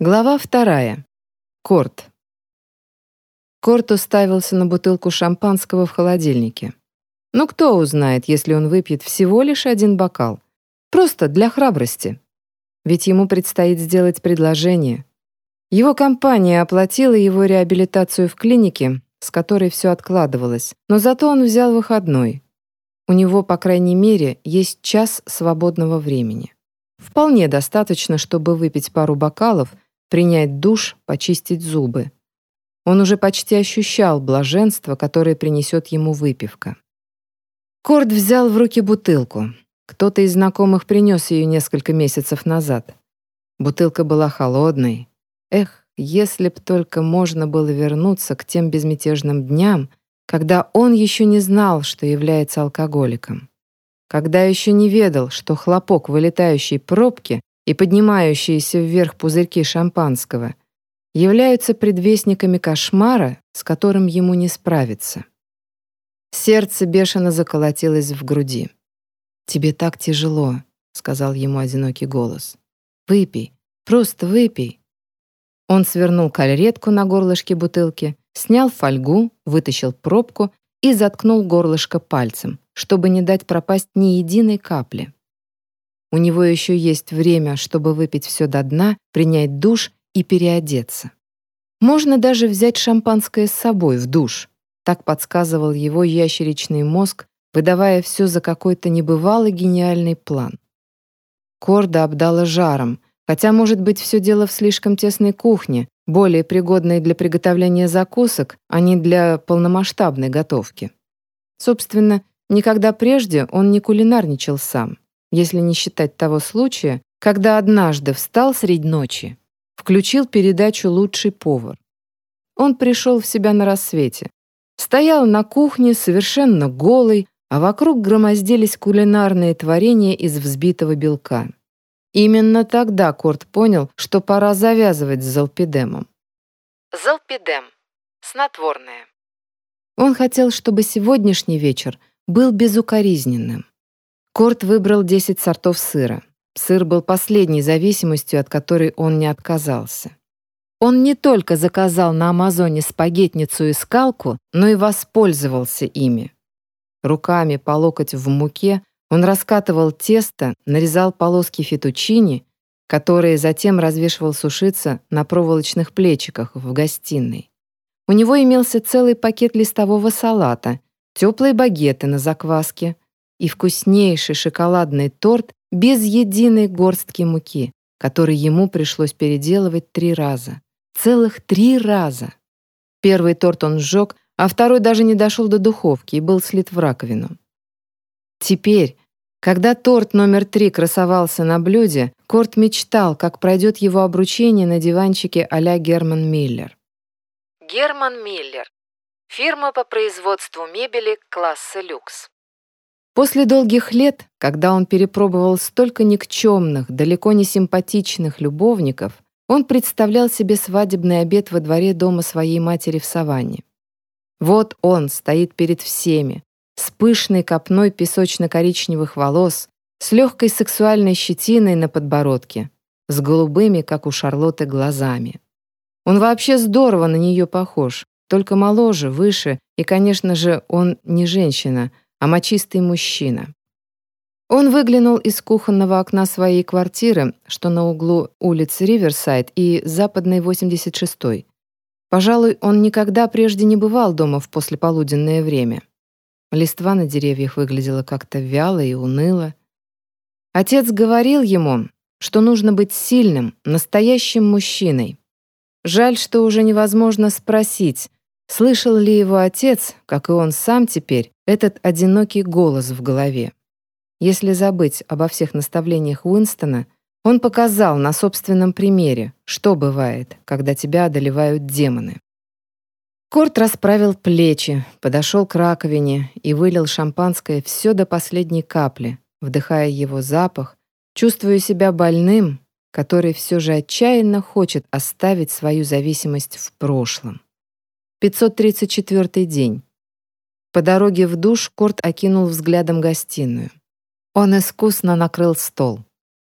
Глава вторая. Корт. Корт уставился на бутылку шампанского в холодильнике. Ну кто узнает, если он выпьет всего лишь один бокал? Просто для храбрости. Ведь ему предстоит сделать предложение. Его компания оплатила его реабилитацию в клинике, с которой все откладывалось, но зато он взял выходной. У него, по крайней мере, есть час свободного времени. Вполне достаточно, чтобы выпить пару бокалов — принять душ, почистить зубы. Он уже почти ощущал блаженство, которое принесет ему выпивка. Корд взял в руки бутылку. Кто-то из знакомых принес ее несколько месяцев назад. Бутылка была холодной. Эх, если б только можно было вернуться к тем безмятежным дням, когда он еще не знал, что является алкоголиком. Когда еще не ведал, что хлопок вылетающей пробки и поднимающиеся вверх пузырьки шампанского являются предвестниками кошмара, с которым ему не справиться. Сердце бешено заколотилось в груди. «Тебе так тяжело», — сказал ему одинокий голос. «Выпей, просто выпей». Он свернул кальретку на горлышке бутылки, снял фольгу, вытащил пробку и заткнул горлышко пальцем, чтобы не дать пропасть ни единой капли. У него еще есть время, чтобы выпить все до дна, принять душ и переодеться. Можно даже взять шампанское с собой в душ. Так подсказывал его ящеричный мозг, выдавая все за какой-то небывалый гениальный план. Корда обдала жаром, хотя, может быть, все дело в слишком тесной кухне, более пригодной для приготовления закусок, а не для полномасштабной готовки. Собственно, никогда прежде он не кулинарничал сам если не считать того случая, когда однажды встал средь ночи, включил передачу «Лучший повар». Он пришел в себя на рассвете. Стоял на кухне совершенно голый, а вокруг громоздились кулинарные творения из взбитого белка. Именно тогда Корт понял, что пора завязывать с залпидемом. Залпидем. Снотворное. Он хотел, чтобы сегодняшний вечер был безукоризненным. Корт выбрал 10 сортов сыра. Сыр был последней зависимостью, от которой он не отказался. Он не только заказал на Амазоне спагетницу и скалку, но и воспользовался ими. Руками по локоть в муке он раскатывал тесто, нарезал полоски фетучини, которые затем развешивал сушиться на проволочных плечиках в гостиной. У него имелся целый пакет листового салата, теплые багеты на закваске, и вкуснейший шоколадный торт без единой горстки муки, который ему пришлось переделывать три раза. Целых три раза. Первый торт он сжег, а второй даже не дошел до духовки и был слит в раковину. Теперь, когда торт номер три красовался на блюде, Корт мечтал, как пройдет его обручение на диванчике а-ля Герман Миллер. Герман Миллер. Фирма по производству мебели класса люкс. После долгих лет, когда он перепробовал столько никчемных, далеко не симпатичных любовников, он представлял себе свадебный обед во дворе дома своей матери в саванне. Вот он стоит перед всеми, с пышной копной песочно-коричневых волос, с легкой сексуальной щетиной на подбородке, с голубыми, как у Шарлотты, глазами. Он вообще здорово на нее похож, только моложе, выше, и, конечно же, он не женщина — а мочистый мужчина. Он выглянул из кухонного окна своей квартиры, что на углу улиц Риверсайд и Западной 86-й. Пожалуй, он никогда прежде не бывал дома в послеполуденное время. Листва на деревьях выглядела как-то вяло и уныло. Отец говорил ему, что нужно быть сильным, настоящим мужчиной. Жаль, что уже невозможно спросить, Слышал ли его отец, как и он сам теперь, этот одинокий голос в голове? Если забыть обо всех наставлениях Уинстона, он показал на собственном примере, что бывает, когда тебя одолевают демоны. Корт расправил плечи, подошел к раковине и вылил шампанское все до последней капли, вдыхая его запах, чувствуя себя больным, который все же отчаянно хочет оставить свою зависимость в прошлом. 534 день. По дороге в душ Корт окинул взглядом гостиную. Он искусно накрыл стол.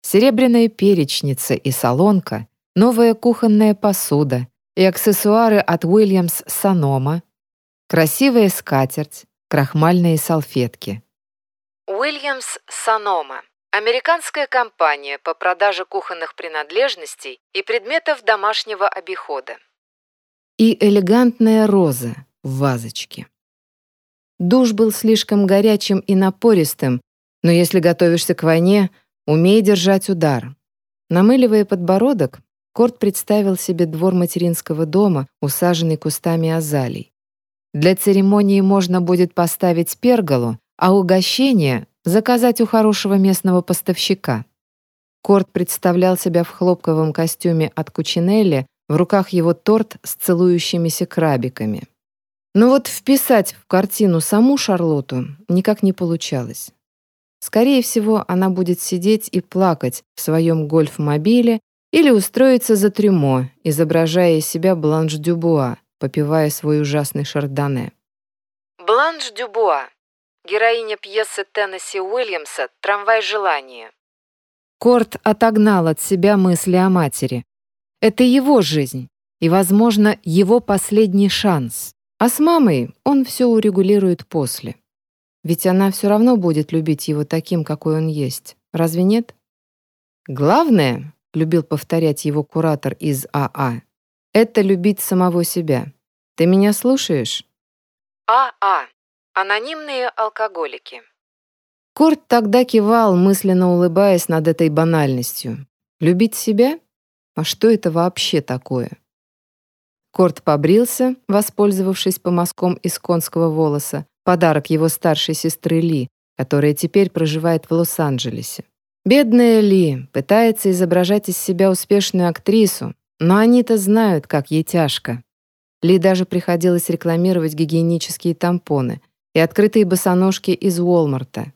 Серебряная перечница и солонка, новая кухонная посуда и аксессуары от Williams Sonoma, красивая скатерть, крахмальные салфетки. Williams Sonoma – американская компания по продаже кухонных принадлежностей и предметов домашнего обихода. И элегантная роза в вазочке. Душ был слишком горячим и напористым, но если готовишься к войне, умей держать удар. Намыливая подбородок, Корт представил себе двор материнского дома, усаженный кустами азалий. Для церемонии можно будет поставить перголу, а угощение заказать у хорошего местного поставщика. Корт представлял себя в хлопковом костюме от Кучинелли, в руках его торт с целующимися крабиками. Но вот вписать в картину саму Шарлоту никак не получалось. Скорее всего, она будет сидеть и плакать в своем гольф-мобиле или устроиться за трюмо, изображая из себя Бланш Дюбуа, попивая свой ужасный шардоне. Бланш Дюбуа. Героиня пьесы Теннесси Уильямса «Трамвай желания». Корт отогнал от себя мысли о матери. Это его жизнь и, возможно, его последний шанс. А с мамой он все урегулирует после. Ведь она все равно будет любить его таким, какой он есть. Разве нет? Главное, любил повторять его куратор из АА, а, это любить самого себя. Ты меня слушаешь? АА. А. Анонимные алкоголики. Корт тогда кивал, мысленно улыбаясь над этой банальностью. Любить себя? А что это вообще такое? Корт побрился, воспользовавшись помазком из конского волоса, подарок его старшей сестры Ли, которая теперь проживает в Лос-Анджелесе. Бедная Ли пытается изображать из себя успешную актрису, но они-то знают, как ей тяжко. Ли даже приходилось рекламировать гигиенические тампоны и открытые босоножки из Уолмарта.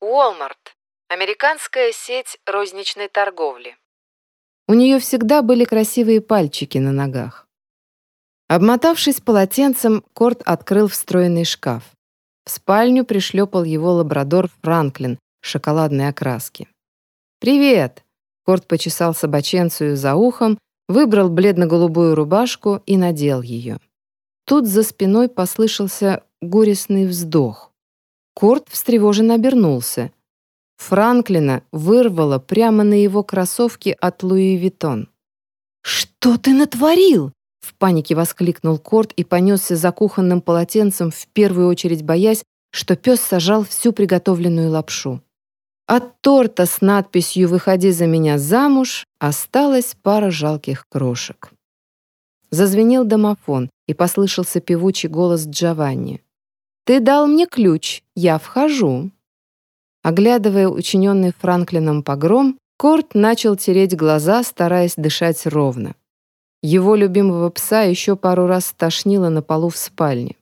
Уолмарт — американская сеть розничной торговли. У нее всегда были красивые пальчики на ногах. Обмотавшись полотенцем, Корт открыл встроенный шкаф. В спальню пришлепал его лабрадор Франклин шоколадной окраски. «Привет!» Корт почесал собаченцию за ухом, выбрал бледно-голубую рубашку и надел ее. Тут за спиной послышался горестный вздох. Корт встревоженно обернулся. Франклина вырвало прямо на его кроссовки от Луи Виттон. «Что ты натворил?» В панике воскликнул Корт и понесся за кухонным полотенцем, в первую очередь боясь, что пес сожрал всю приготовленную лапшу. От торта с надписью «Выходи за меня замуж» осталась пара жалких крошек. Зазвенел домофон, и послышался певучий голос Джованни. «Ты дал мне ключ, я вхожу». Оглядывая учиненный Франклином погром, Корт начал тереть глаза, стараясь дышать ровно. Его любимого пса еще пару раз стошнило на полу в спальне.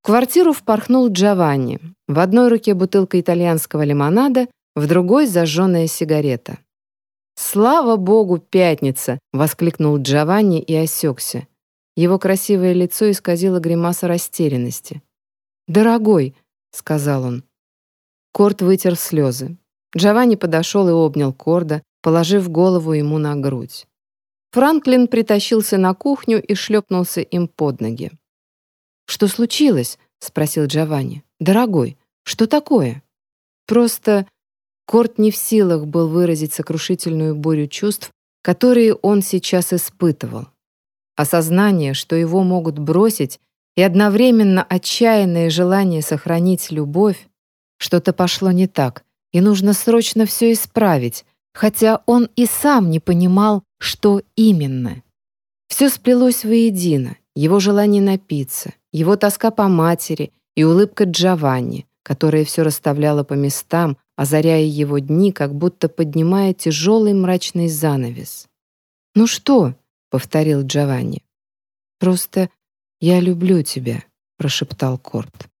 В квартиру впорхнул Джованни. В одной руке бутылка итальянского лимонада, в другой — зажженная сигарета. «Слава богу, пятница!» — воскликнул Джованни и осекся. Его красивое лицо исказило гримаса растерянности. «Дорогой!» — сказал он. Корт вытер слезы. Джованни подошел и обнял Корда, положив голову ему на грудь. Франклин притащился на кухню и шлепнулся им под ноги. «Что случилось?» — спросил Джованни. «Дорогой, что такое?» Просто Корт не в силах был выразить сокрушительную бурю чувств, которые он сейчас испытывал. Осознание, что его могут бросить, и одновременно отчаянное желание сохранить любовь, что-то пошло не так, и нужно срочно все исправить, хотя он и сам не понимал, что именно. Все сплелось воедино, его желание напиться, его тоска по матери и улыбка Джованни, которая все расставляла по местам, озаряя его дни, как будто поднимая тяжелый мрачный занавес. «Ну что?» — повторил Джованни. «Просто я люблю тебя», — прошептал Корт.